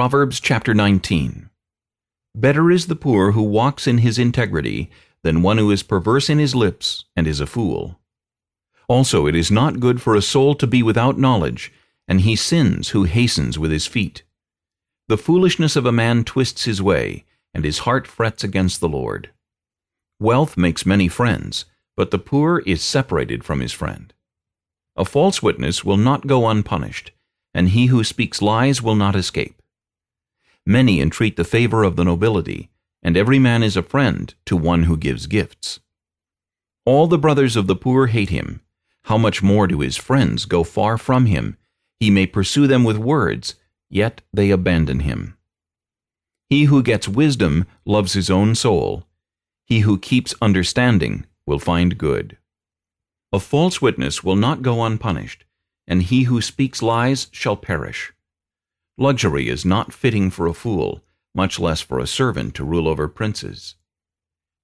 Proverbs chapter 19 Better is the poor who walks in his integrity than one who is perverse in his lips and is a fool. Also it is not good for a soul to be without knowledge, and he sins who hastens with his feet. The foolishness of a man twists his way, and his heart frets against the Lord. Wealth makes many friends, but the poor is separated from his friend. A false witness will not go unpunished, and he who speaks lies will not escape. Many entreat the favor of the nobility, and every man is a friend to one who gives gifts. All the brothers of the poor hate him, how much more do his friends go far from him? He may pursue them with words, yet they abandon him. He who gets wisdom loves his own soul. He who keeps understanding will find good. A false witness will not go unpunished, and he who speaks lies shall perish. Luxury is not fitting for a fool, much less for a servant to rule over princes.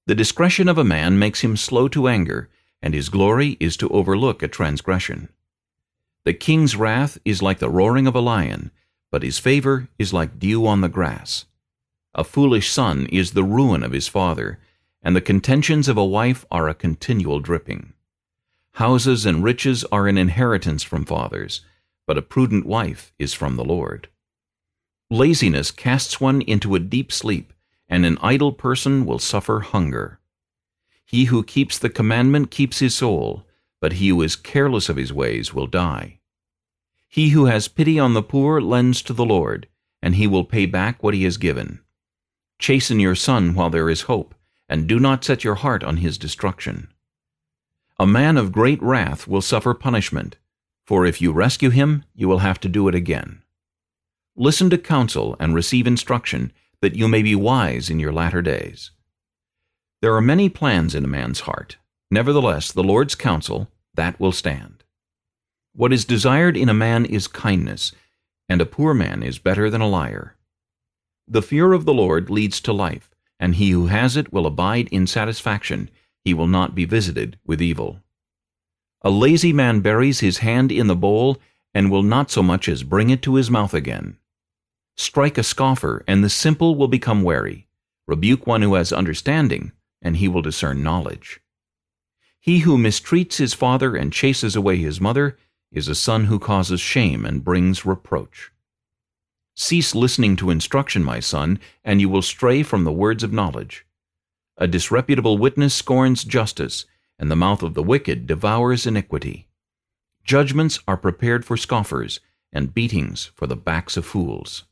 The discretion of a man makes him slow to anger, and his glory is to overlook a transgression. The king's wrath is like the roaring of a lion, but his favor is like dew on the grass. A foolish son is the ruin of his father, and the contentions of a wife are a continual dripping. Houses and riches are an inheritance from fathers, but a prudent wife is from the Lord. Laziness casts one into a deep sleep, and an idle person will suffer hunger. He who keeps the commandment keeps his soul, but he who is careless of his ways will die. He who has pity on the poor lends to the Lord, and he will pay back what he has given. Chasten your son while there is hope, and do not set your heart on his destruction. A man of great wrath will suffer punishment, for if you rescue him, you will have to do it again. Listen to counsel and receive instruction, that you may be wise in your latter days. There are many plans in a man's heart. Nevertheless, the Lord's counsel, that will stand. What is desired in a man is kindness, and a poor man is better than a liar. The fear of the Lord leads to life, and he who has it will abide in satisfaction. He will not be visited with evil. A lazy man buries his hand in the bowl, and will not so much as bring it to his mouth again. Strike a scoffer, and the simple will become wary. Rebuke one who has understanding, and he will discern knowledge. He who mistreats his father and chases away his mother is a son who causes shame and brings reproach. Cease listening to instruction, my son, and you will stray from the words of knowledge. A disreputable witness scorns justice, and the mouth of the wicked devours iniquity. Judgments are prepared for scoffers, and beatings for the backs of fools.